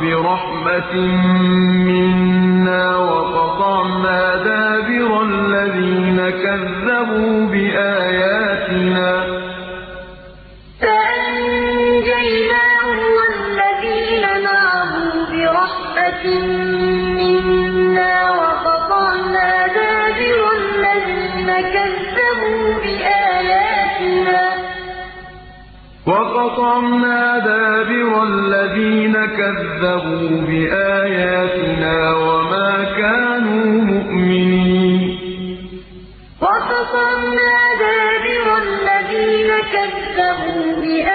بِرَحْمَةٍ مِّنَّا وَقَطَعْنَا دَابِرَ الَّذِينَ كَذَّبُوا بِآيَاتِنَا ۚ. فَأَنجَيْنَاهُ وَالَّذِينَ مَعَهُ بِرَحْمَةٍ مِّنَّا وقطعنا دابر الذين كذبوا بآياتنا وما كانوا مؤمنين. وقطعنا دابر الذين كذبوا بآياتنا